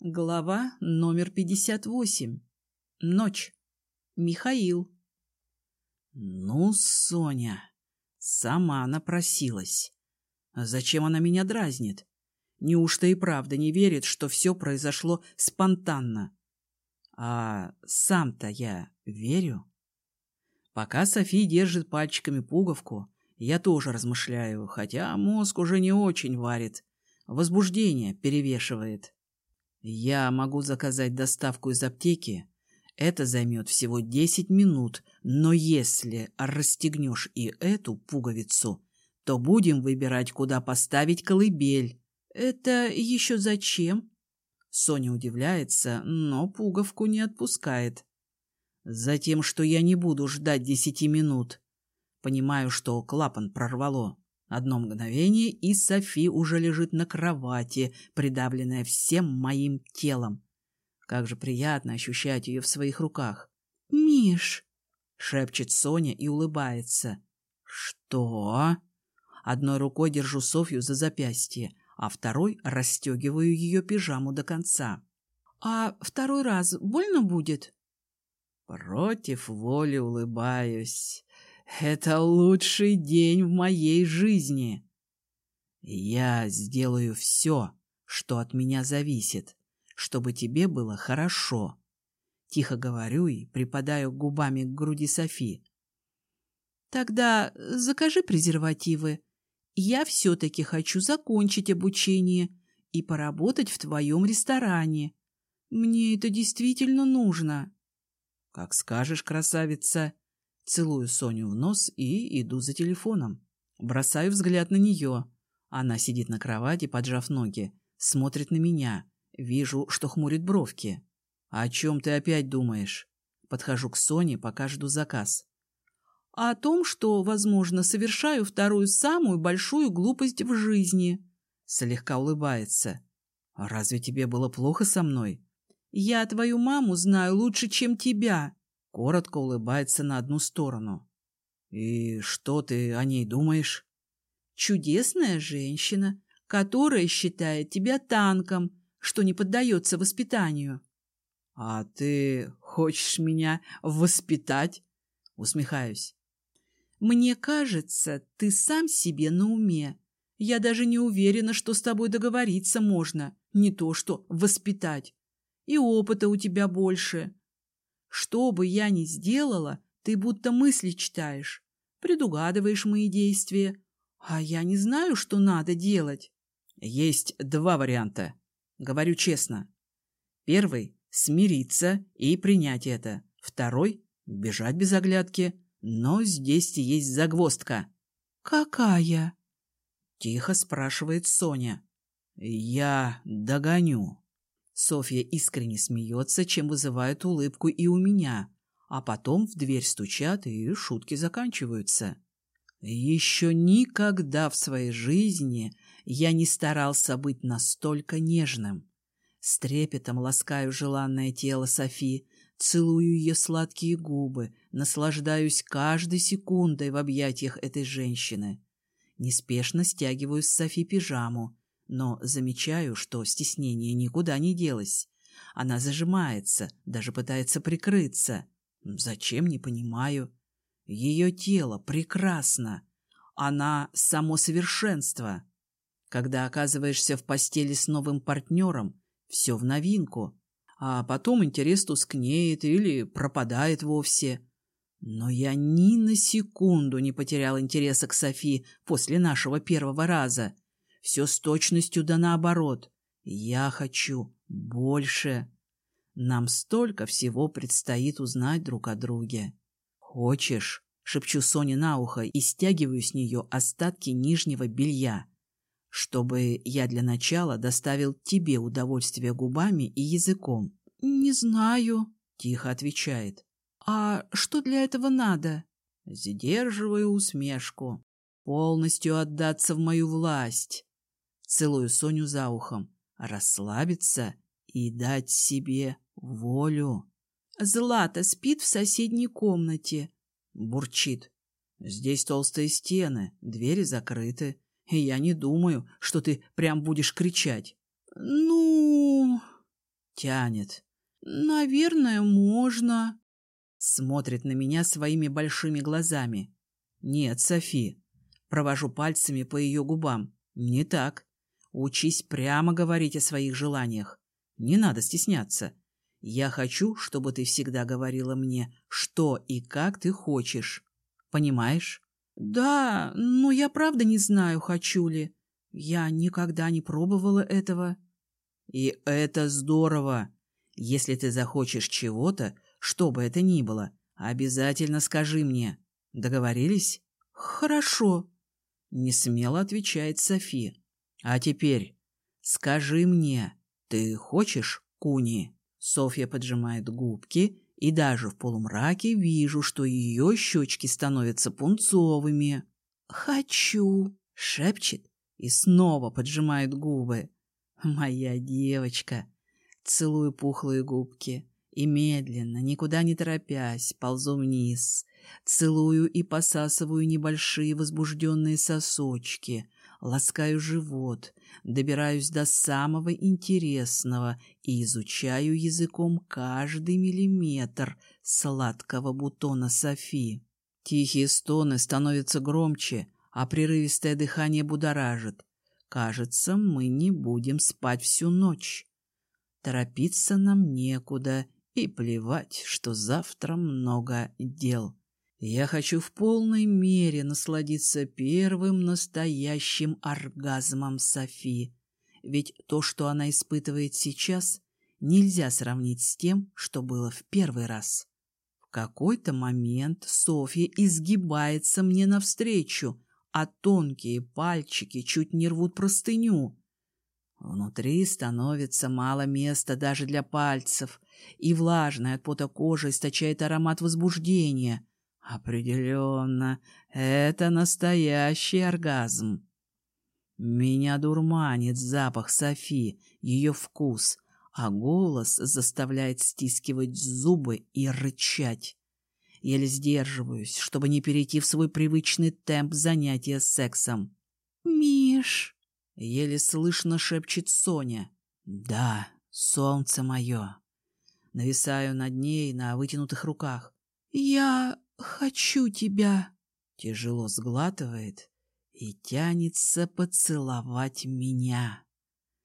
Глава номер 58. Ночь. Михаил. Ну, Соня, сама напросилась. Зачем она меня дразнит? Неужто и правда не верит, что все произошло спонтанно? А сам-то я верю? Пока Софи держит пальчиками пуговку, я тоже размышляю, хотя мозг уже не очень варит. Возбуждение перевешивает. Я могу заказать доставку из аптеки. Это займет всего 10 минут, но если расстегнешь и эту пуговицу, то будем выбирать, куда поставить колыбель. Это еще зачем? Соня удивляется, но пуговку не отпускает. Затем, что я не буду ждать десяти минут. Понимаю, что клапан прорвало. Одно мгновение, и Софи уже лежит на кровати, придавленная всем моим телом. Как же приятно ощущать ее в своих руках. «Миш!» — шепчет Соня и улыбается. «Что?» Одной рукой держу Софью за запястье, а второй расстегиваю ее пижаму до конца. «А второй раз больно будет?» Против воли улыбаюсь. Это лучший день в моей жизни. Я сделаю все, что от меня зависит, чтобы тебе было хорошо. Тихо говорю и припадаю губами к груди Софи. Тогда закажи презервативы. Я все-таки хочу закончить обучение и поработать в твоем ресторане. Мне это действительно нужно. Как скажешь, красавица. Целую Соню в нос и иду за телефоном. Бросаю взгляд на нее. Она сидит на кровати, поджав ноги, смотрит на меня. Вижу, что хмурит бровки. «О чем ты опять думаешь?» Подхожу к Соне, пока жду заказ. «О том, что, возможно, совершаю вторую самую большую глупость в жизни». Слегка улыбается. «Разве тебе было плохо со мной?» «Я твою маму знаю лучше, чем тебя коротко улыбается на одну сторону. «И что ты о ней думаешь?» «Чудесная женщина, которая считает тебя танком, что не поддается воспитанию». «А ты хочешь меня воспитать?» Усмехаюсь. «Мне кажется, ты сам себе на уме. Я даже не уверена, что с тобой договориться можно, не то что воспитать. И опыта у тебя больше. Что бы я ни сделала, ты будто мысли читаешь, предугадываешь мои действия, а я не знаю, что надо делать. Есть два варианта. Говорю честно. Первый — смириться и принять это. Второй — бежать без оглядки. Но здесь есть загвоздка. «Какая?» — тихо спрашивает Соня. «Я догоню». Софья искренне смеется, чем вызывает улыбку и у меня, а потом в дверь стучат, и шутки заканчиваются. Еще никогда в своей жизни я не старался быть настолько нежным. С трепетом ласкаю желанное тело Софи, целую ее сладкие губы, наслаждаюсь каждой секундой в объятиях этой женщины. Неспешно стягиваю с Софи пижаму, но замечаю, что стеснение никуда не делось. Она зажимается, даже пытается прикрыться. Зачем, не понимаю. Ее тело прекрасно. Она — само совершенство. Когда оказываешься в постели с новым партнером, все в новинку. А потом интерес тускнеет или пропадает вовсе. Но я ни на секунду не потерял интереса к Софи после нашего первого раза — все с точностью да наоборот. Я хочу больше. Нам столько всего предстоит узнать друг о друге. Хочешь? Шепчу Соне на ухо и стягиваю с нее остатки нижнего белья, чтобы я для начала доставил тебе удовольствие губами и языком. Не знаю, тихо отвечает. А что для этого надо? Сдерживаю усмешку. Полностью отдаться в мою власть. Целую Соню за ухом. Расслабиться и дать себе волю. Злата спит в соседней комнате. Бурчит. Здесь толстые стены, двери закрыты. И я не думаю, что ты прям будешь кричать. Ну... Тянет. Наверное, можно. Смотрит на меня своими большими глазами. Нет, Софи. Провожу пальцами по ее губам. Не так. Учись прямо говорить о своих желаниях. Не надо стесняться. Я хочу, чтобы ты всегда говорила мне, что и как ты хочешь. Понимаешь? Да, но я правда не знаю, хочу ли. Я никогда не пробовала этого. И это здорово. Если ты захочешь чего-то, что бы это ни было, обязательно скажи мне. Договорились? Хорошо. Не смело отвечает Софи. А теперь скажи мне, ты хочешь куни? Софья поджимает губки, и даже в полумраке вижу, что ее щечки становятся пунцовыми. «Хочу!» — шепчет и снова поджимает губы. «Моя девочка!» Целую пухлые губки и медленно, никуда не торопясь, ползу вниз. Целую и посасываю небольшие возбужденные сосочки, ласкаю живот, добираюсь до самого интересного и изучаю языком каждый миллиметр сладкого бутона Софи. Тихие стоны становятся громче, а прерывистое дыхание будоражит. Кажется, мы не будем спать всю ночь. Торопиться нам некуда, и плевать, что завтра много дел. Я хочу в полной мере насладиться первым настоящим оргазмом Софи, ведь то, что она испытывает сейчас, нельзя сравнить с тем, что было в первый раз. В какой-то момент Софья изгибается мне навстречу, а тонкие пальчики чуть не рвут простыню. Внутри становится мало места даже для пальцев, и влажная от пота кожа источает аромат возбуждения — Определенно, это настоящий оргазм. Меня дурманит запах Софи, ее вкус, а голос заставляет стискивать зубы и рычать. Еле сдерживаюсь, чтобы не перейти в свой привычный темп занятия сексом. «Миш!» — еле слышно шепчет Соня. «Да, солнце мое!» Нависаю над ней на вытянутых руках. «Я «Хочу тебя!» Тяжело сглатывает и тянется поцеловать меня.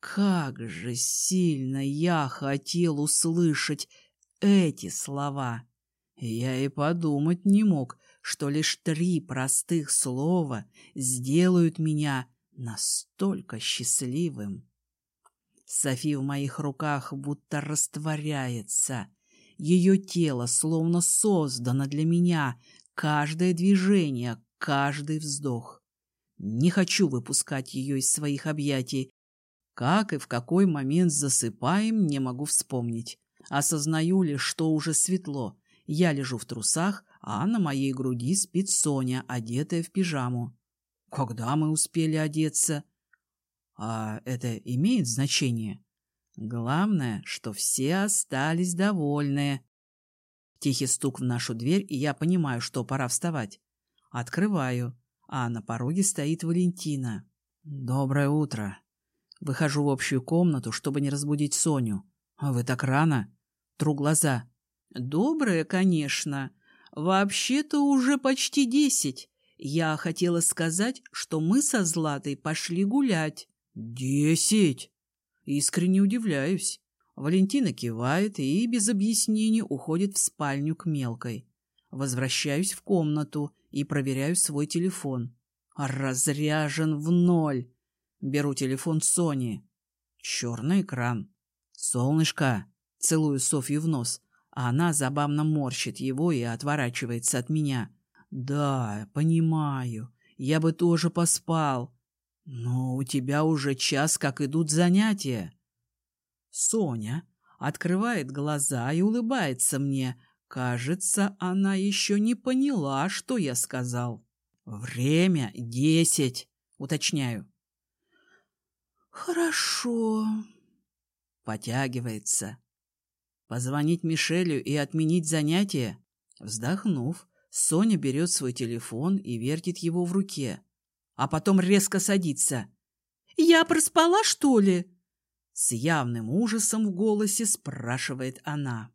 Как же сильно я хотел услышать эти слова! Я и подумать не мог, что лишь три простых слова сделают меня настолько счастливым. Софи в моих руках будто растворяется — ее тело словно создано для меня, каждое движение, каждый вздох. Не хочу выпускать ее из своих объятий. Как и в какой момент засыпаем, не могу вспомнить. Осознаю лишь, что уже светло. Я лежу в трусах, а на моей груди спит Соня, одетая в пижаму. Когда мы успели одеться? А это имеет значение? Главное, что все остались довольны. Тихий стук в нашу дверь, и я понимаю, что пора вставать. Открываю, а на пороге стоит Валентина. «Доброе утро». Выхожу в общую комнату, чтобы не разбудить Соню. «А «Вы так рано?» Тру глаза. «Доброе, конечно. Вообще-то уже почти десять. Я хотела сказать, что мы со Златой пошли гулять». «Десять?» Искренне удивляюсь. Валентина кивает и без объяснений уходит в спальню к мелкой. Возвращаюсь в комнату и проверяю свой телефон. Разряжен в ноль. Беру телефон Сони. Черный экран. «Солнышко!» Целую Софью в нос, а она забавно морщит его и отворачивается от меня. «Да, понимаю. Я бы тоже поспал. «Но у тебя уже час, как идут занятия». Соня открывает глаза и улыбается мне. Кажется, она еще не поняла, что я сказал. «Время десять», — уточняю. «Хорошо», — потягивается. «Позвонить Мишелю и отменить занятие?» Вздохнув, Соня берет свой телефон и вертит его в руке а потом резко садится. «Я проспала, что ли?» С явным ужасом в голосе спрашивает она.